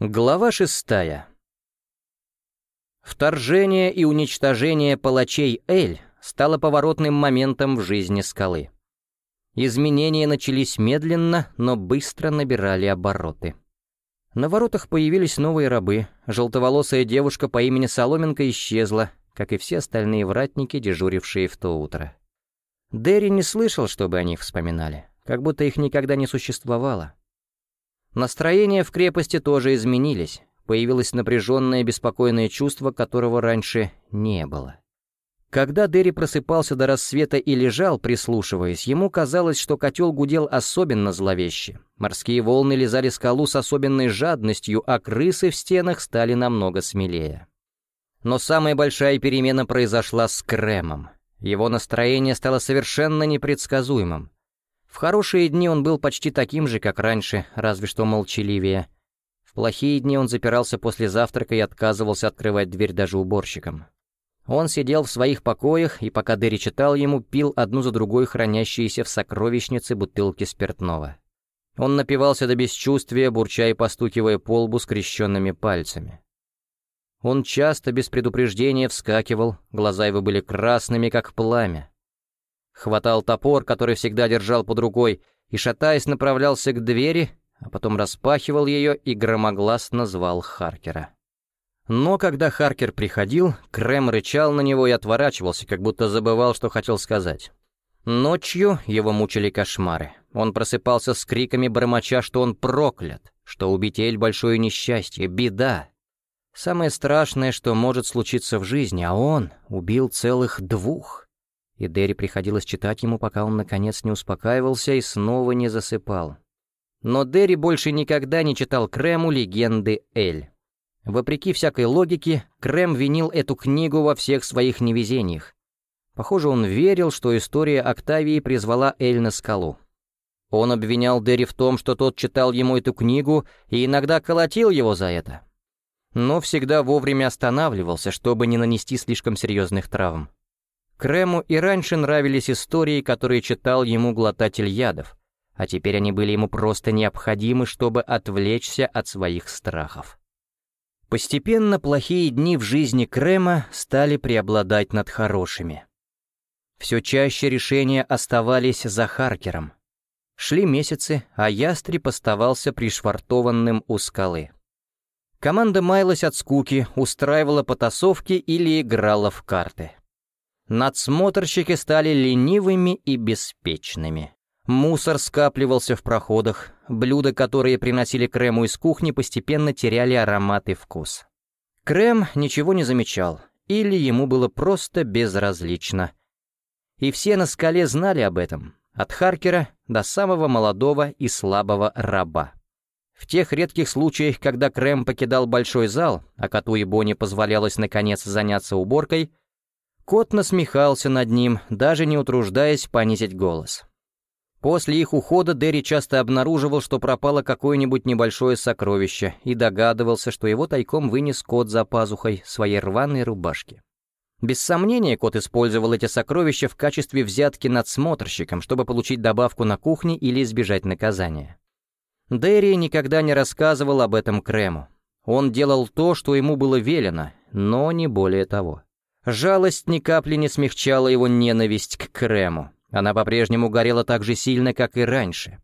Глава шестая. Вторжение и уничтожение палачей Эль стало поворотным моментом в жизни скалы. Изменения начались медленно, но быстро набирали обороты. На воротах появились новые рабы, желтоволосая девушка по имени Соломенко исчезла, как и все остальные вратники, дежурившие в то утро. Дерри не слышал, чтобы о них вспоминали, как будто их никогда не существовало. Настроения в крепости тоже изменились, появилось напряженное беспокойное чувство, которого раньше не было. Когда Дерри просыпался до рассвета и лежал, прислушиваясь, ему казалось, что котел гудел особенно зловеще. Морские волны лизали скалу с особенной жадностью, а крысы в стенах стали намного смелее. Но самая большая перемена произошла с Кремом. Его настроение стало совершенно непредсказуемым. В хорошие дни он был почти таким же, как раньше, разве что молчаливее. В плохие дни он запирался после завтрака и отказывался открывать дверь даже уборщикам. Он сидел в своих покоях, и пока Дерри читал ему, пил одну за другой хранящиеся в сокровищнице бутылки спиртного. Он напивался до бесчувствия, бурча и постукивая по лбу скрещенными пальцами. Он часто, без предупреждения, вскакивал, глаза его были красными, как пламя хватал топор, который всегда держал под рукой, и, шатаясь, направлялся к двери, а потом распахивал ее и громогласно звал Харкера. Но когда Харкер приходил, Крэм рычал на него и отворачивался, как будто забывал, что хотел сказать. Ночью его мучили кошмары. Он просыпался с криками бормоча, что он проклят, что убить Эль — большое несчастье, беда. Самое страшное, что может случиться в жизни, а он убил целых двух и Дерри приходилось читать ему, пока он наконец не успокаивался и снова не засыпал. Но Дерри больше никогда не читал Крему легенды Эль. Вопреки всякой логике, Крем винил эту книгу во всех своих невезениях. Похоже, он верил, что история Октавии призвала Эль на скалу. Он обвинял Дерри в том, что тот читал ему эту книгу и иногда колотил его за это. Но всегда вовремя останавливался, чтобы не нанести слишком серьезных травм. Крему и раньше нравились истории, которые читал ему глотатель ядов, а теперь они были ему просто необходимы, чтобы отвлечься от своих страхов. Постепенно плохие дни в жизни Крема стали преобладать над хорошими. Все чаще решения оставались за Харкером. Шли месяцы, а ястреб оставался пришвартованным у скалы. Команда маялась от скуки, устраивала потасовки или играла в карты. Надсмотрщики стали ленивыми и беспечными. Мусор скапливался в проходах, блюда, которые приносили Крему из кухни, постепенно теряли аромат и вкус. Крем ничего не замечал, или ему было просто безразлично. И все на скале знали об этом, от Харкера до самого молодого и слабого раба. В тех редких случаях, когда Крем покидал большой зал, а коту и Бонни позволялось наконец заняться уборкой, Кот насмехался над ним, даже не утруждаясь понизить голос. После их ухода Дерри часто обнаруживал, что пропало какое-нибудь небольшое сокровище, и догадывался, что его тайком вынес кот за пазухой своей рваной рубашки. Без сомнения, кот использовал эти сокровища в качестве взятки надсмотрщиком, чтобы получить добавку на кухне или избежать наказания. Дерри никогда не рассказывал об этом Крему. Он делал то, что ему было велено, но не более того. Жалость ни капли не смягчала его ненависть к Крему. Она по-прежнему горела так же сильно, как и раньше.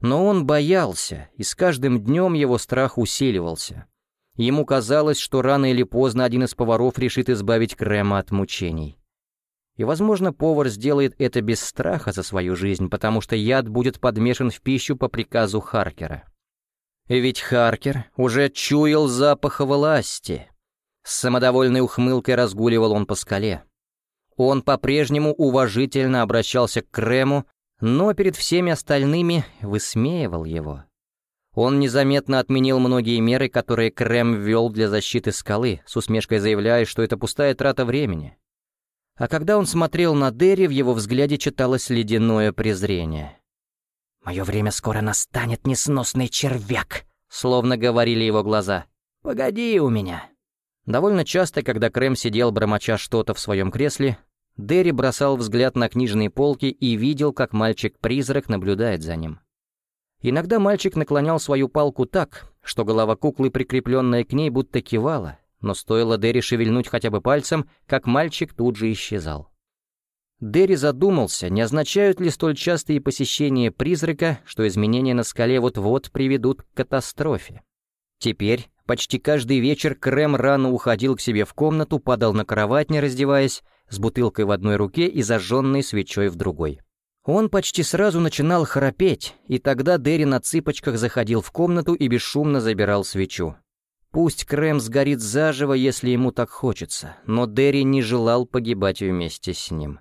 Но он боялся, и с каждым днем его страх усиливался. Ему казалось, что рано или поздно один из поваров решит избавить Крема от мучений. И, возможно, повар сделает это без страха за свою жизнь, потому что яд будет подмешан в пищу по приказу Харкера. Ведь Харкер уже чуял запах власти, с самодовольной ухмылкой разгуливал он по скале. Он по-прежнему уважительно обращался к Крему, но перед всеми остальными высмеивал его. Он незаметно отменил многие меры, которые Крем ввел для защиты скалы, с усмешкой заявляя, что это пустая трата времени. А когда он смотрел на Дерри, в его взгляде читалось ледяное презрение. «Мое время скоро настанет, несносный червяк», — словно говорили его глаза. «Погоди у меня». Довольно часто, когда Крэм сидел, бормоча что-то в своем кресле, Дерри бросал взгляд на книжные полки и видел, как мальчик-призрак наблюдает за ним. Иногда мальчик наклонял свою палку так, что голова куклы, прикрепленная к ней, будто кивала, но стоило Дерри шевельнуть хотя бы пальцем, как мальчик тут же исчезал. Дерри задумался, не означают ли столь частые посещения призрака, что изменения на скале вот-вот приведут к катастрофе. Теперь, почти каждый вечер, Крэм рано уходил к себе в комнату, падал на кровать, не раздеваясь, с бутылкой в одной руке и зажженной свечой в другой. Он почти сразу начинал храпеть, и тогда Дерри на цыпочках заходил в комнату и бесшумно забирал свечу. Пусть Крэм сгорит заживо, если ему так хочется, но Дерри не желал погибать вместе с ним.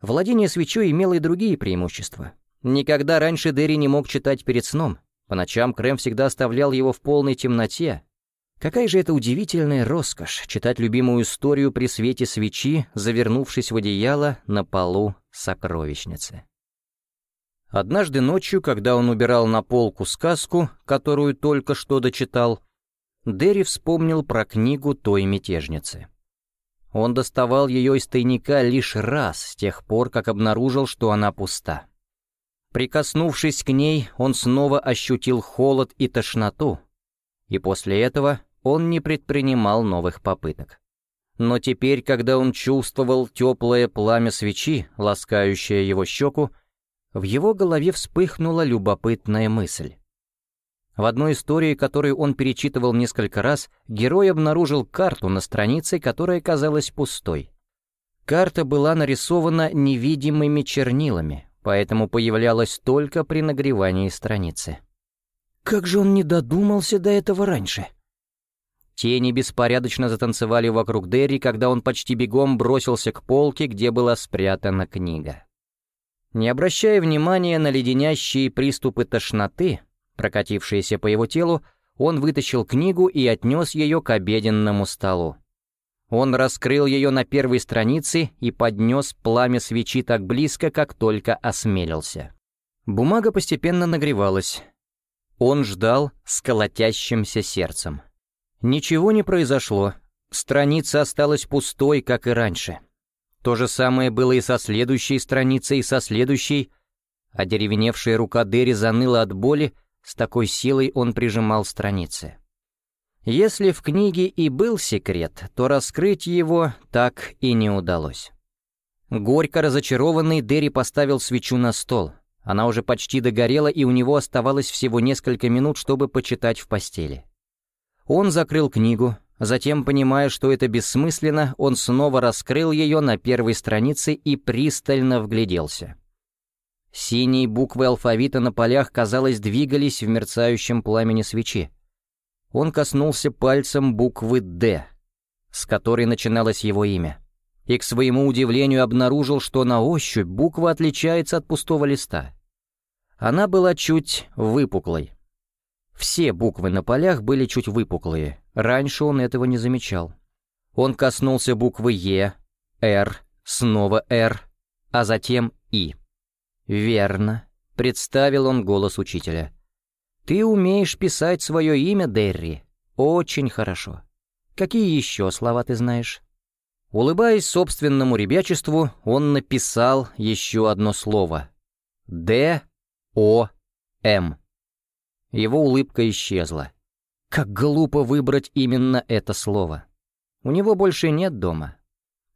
Владение свечой имело и другие преимущества. Никогда раньше Дерри не мог читать перед сном. По ночам Крэм всегда оставлял его в полной темноте, Какая же это удивительная роскошь — читать любимую историю при свете свечи, завернувшись в одеяло на полу сокровищницы. Однажды ночью, когда он убирал на полку сказку, которую только что дочитал, Дерри вспомнил про книгу той мятежницы. Он доставал ее из тайника лишь раз с тех пор, как обнаружил, что она пуста. Прикоснувшись к ней, он снова ощутил холод и тошноту, и после этого он не предпринимал новых попыток. Но теперь, когда он чувствовал теплое пламя свечи, ласкающее его щеку, в его голове вспыхнула любопытная мысль. В одной истории, которую он перечитывал несколько раз, герой обнаружил карту на странице, которая казалась пустой. Карта была нарисована невидимыми чернилами, поэтому появлялась только при нагревании страницы. Как же он не додумался до этого раньше? Тени беспорядочно затанцевали вокруг Дерри, когда он почти бегом бросился к полке, где была спрятана книга. Не обращая внимания на леденящие приступы тошноты, прокатившиеся по его телу, он вытащил книгу и отнес ее к обеденному столу. Он раскрыл ее на первой странице и поднес пламя свечи так близко, как только осмелился. Бумага постепенно нагревалась. Он ждал с колотящимся сердцем. Ничего не произошло. Страница осталась пустой, как и раньше. То же самое было и со следующей страницей, и со следующей. А деревеневшая рука Дерри заныла от боли, с такой силой он прижимал страницы. Если в книге и был секрет, то раскрыть его так и не удалось. Горько разочарованный, Дерри поставил свечу на стол. Она уже почти догорела, и у него оставалось всего несколько минут, чтобы почитать в постели. Он закрыл книгу, затем, понимая, что это бессмысленно, он снова раскрыл ее на первой странице и пристально вгляделся. Синие буквы алфавита на полях, казалось, двигались в мерцающем пламени свечи. Он коснулся пальцем буквы «Д», с которой начиналось его имя, и к своему удивлению обнаружил, что на ощупь буква отличается от пустого листа. Она была чуть выпуклой, все буквы на полях были чуть выпуклые, раньше он этого не замечал. Он коснулся буквы «Е», «Р», снова «Р», а затем «И». «Верно», — представил он голос учителя. «Ты умеешь писать свое имя, Дерри? Очень хорошо. Какие еще слова ты знаешь?» Улыбаясь собственному ребячеству, он написал еще одно слово. «Д-О-М». Его улыбка исчезла. Как глупо выбрать именно это слово. У него больше нет дома.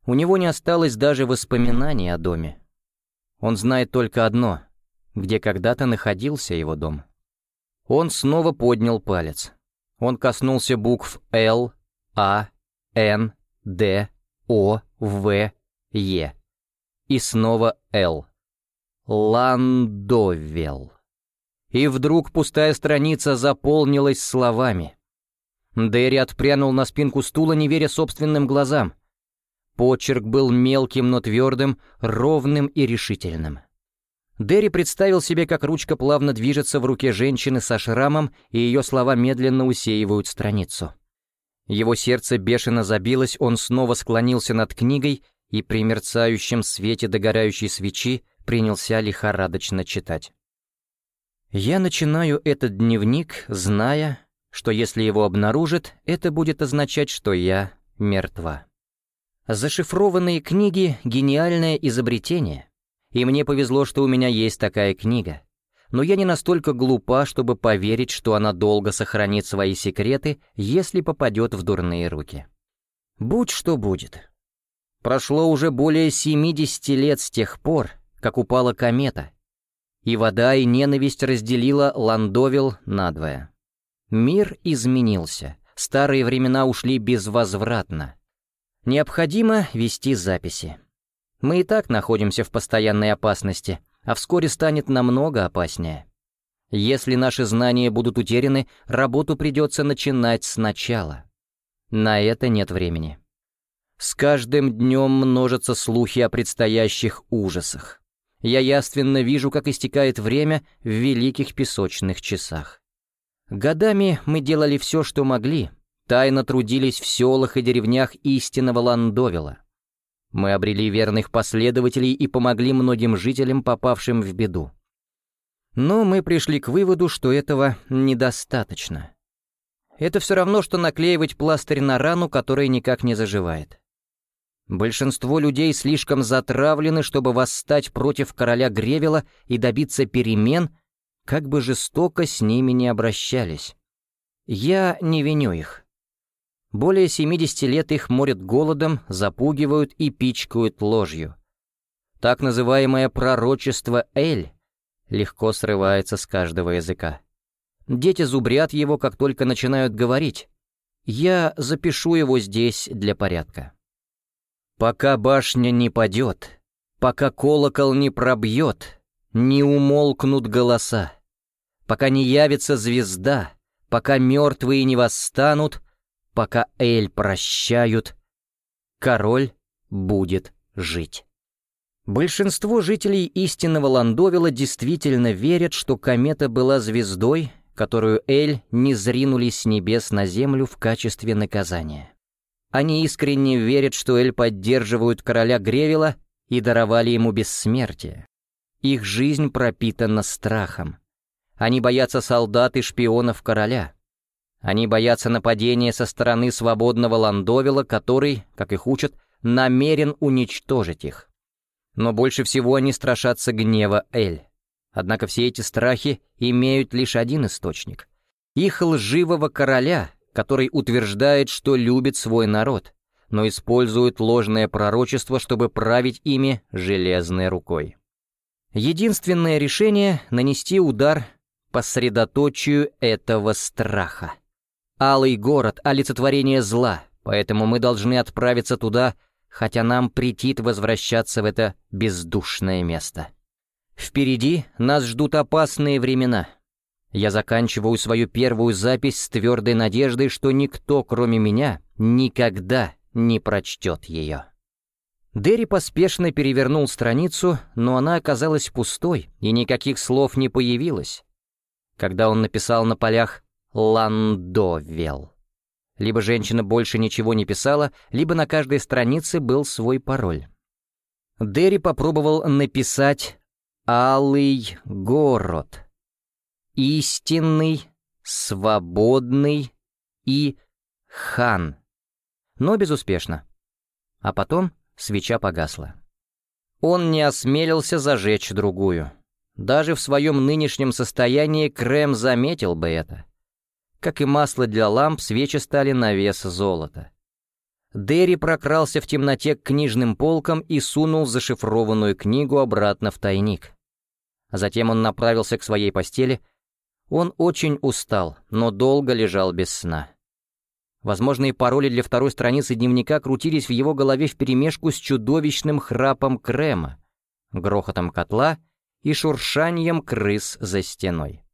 У него не осталось даже воспоминаний о доме. Он знает только одно, где когда-то находился его дом. Он снова поднял палец. Он коснулся букв «Л», «А», «Н», «Д», «О», «В», «Е». И снова «Л». Ландовел. И вдруг пустая страница заполнилась словами. Дерри отпрянул на спинку стула, не веря собственным глазам. Почерк был мелким, но твердым, ровным и решительным. Дерри представил себе, как ручка плавно движется в руке женщины со шрамом, и ее слова медленно усеивают страницу. Его сердце бешено забилось, он снова склонился над книгой и при мерцающем свете догорающей свечи принялся лихорадочно читать. Я начинаю этот дневник, зная, что если его обнаружат, это будет означать, что я мертва. Зашифрованные книги — гениальное изобретение, и мне повезло, что у меня есть такая книга. но я не настолько глупа, чтобы поверить, что она долго сохранит свои секреты, если попадет в дурные руки. Будь что будет. Прошло уже более 70 лет с тех пор, как упала комета, и вода и ненависть разделила Ландовил надвое. Мир изменился, старые времена ушли безвозвратно. Необходимо вести записи. Мы и так находимся в постоянной опасности, а вскоре станет намного опаснее. Если наши знания будут утеряны, работу придется начинать сначала. На это нет времени. С каждым днем множатся слухи о предстоящих ужасах. Я яственно вижу, как истекает время в великих песочных часах. Годами мы делали все, что могли, тайно трудились в селах и деревнях истинного Ландовила. Мы обрели верных последователей и помогли многим жителям, попавшим в беду. Но мы пришли к выводу, что этого недостаточно. Это все равно, что наклеивать пластырь на рану, которая никак не заживает. Большинство людей слишком затравлены, чтобы восстать против короля Гревела и добиться перемен, как бы жестоко с ними не обращались. Я не виню их. Более 70 лет их морят голодом, запугивают и пичкают ложью. Так называемое пророчество Эль легко срывается с каждого языка. Дети зубрят его, как только начинают говорить. Я запишу его здесь для порядка. Пока башня не падет, пока колокол не пробьет, не умолкнут голоса, пока не явится звезда, пока мертвые не восстанут, пока Эль прощают, король будет жить. Большинство жителей истинного Ландовила действительно верят, что комета была звездой, которую Эль не зринули с небес на землю в качестве наказания. Они искренне верят, что Эль поддерживают короля Гревела и даровали ему бессмертие. Их жизнь пропитана страхом. Они боятся солдат и шпионов короля. Они боятся нападения со стороны свободного Ландовила, который, как их учат, намерен уничтожить их. Но больше всего они страшатся гнева Эль. Однако все эти страхи имеют лишь один источник. Их лживого короля, который утверждает, что любит свой народ, но использует ложное пророчество, чтобы править ими железной рукой. Единственное решение — нанести удар по средоточию этого страха. Алый город — олицетворение зла, поэтому мы должны отправиться туда, хотя нам претит возвращаться в это бездушное место. Впереди нас ждут опасные времена — я заканчиваю свою первую запись с твердой надеждой, что никто, кроме меня, никогда не прочтет ее. Дерри поспешно перевернул страницу, но она оказалась пустой, и никаких слов не появилось. Когда он написал на полях «Ландовел». Либо женщина больше ничего не писала, либо на каждой странице был свой пароль. Дерри попробовал написать «Алый город», истинный, свободный и хан. Но безуспешно. А потом свеча погасла. Он не осмелился зажечь другую. Даже в своем нынешнем состоянии Крем заметил бы это. Как и масло для ламп, свечи стали на вес золота. Дерри прокрался в темноте к книжным полкам и сунул зашифрованную книгу обратно в тайник. Затем он направился к своей постели он очень устал, но долго лежал без сна. Возможные пароли для второй страницы дневника крутились в его голове вперемешку с чудовищным храпом крема, грохотом котла и шуршанием крыс за стеной.